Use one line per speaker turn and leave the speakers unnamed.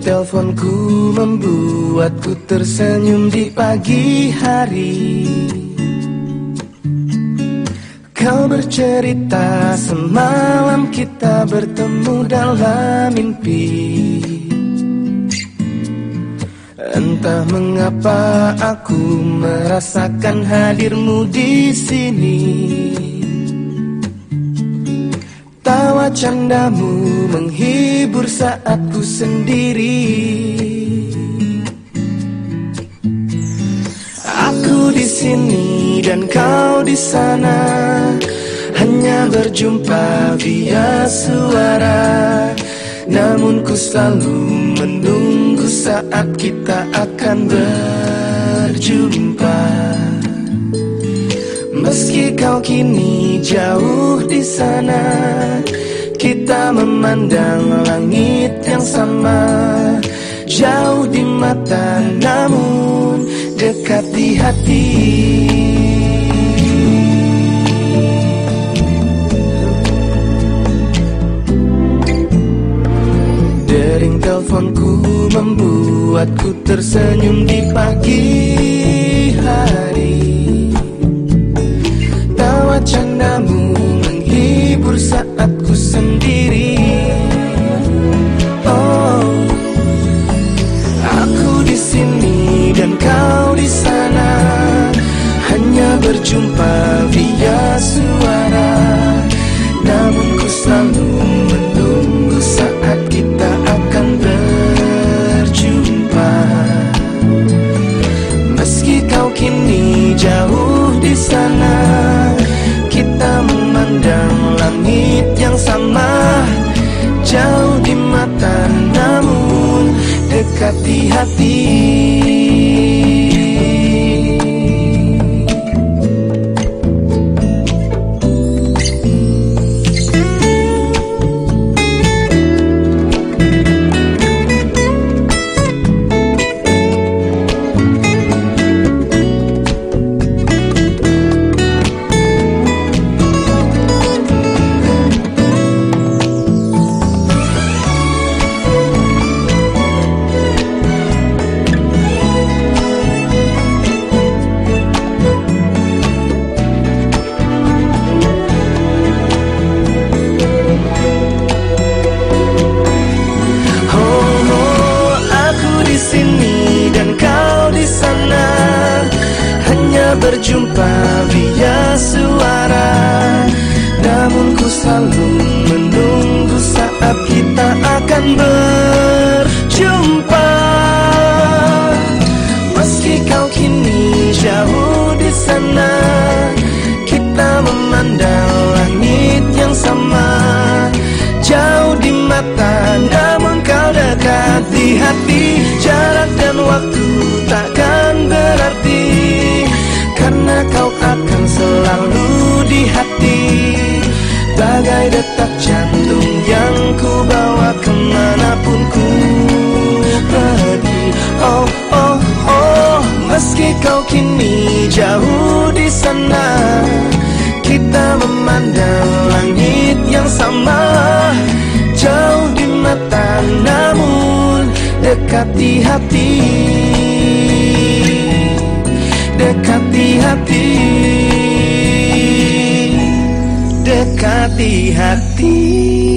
teleponku membuatku tersenyum di pagi hari. Kau bercerita semalam kita bertemu dalam mimpi. Entah mengapa aku merasakan hadirmu di sini candamu menghibur saat ku sendiri. Aku di sini dan kau di sana Hanya berjumpa via suara. Namun ku selalu menunggu saat kita akan berjumpa. Meski kau kini jauh di sana Kita memandang langit yang sama. Jauh di mata namun dekat di hati. Dering teleponku membuatku tersenyum di pagi hari. Tawa candamu menghibur saat sendiri. Oh, aku di sini dan kau di sana. Hanya berjumpa via suara. Namun ku selalu menunggu saat kita akan berjumpa. Meski kau kini jauh di sana langit yang sama Jauh di mata namun dekat di hati berjumpa via suara. Namun ku selalu menunggu saat kita akan berjumpa. Meski kau kini jauh di sana Kita memandang langit yang sama. Jauh di mata namun kau dekat di hati Jarak dan waktu kau kini jauh di sana. Kita memandang langit yang sama. Jauh di mata namun dekat di hati. Dekat di hati. Dekat di hati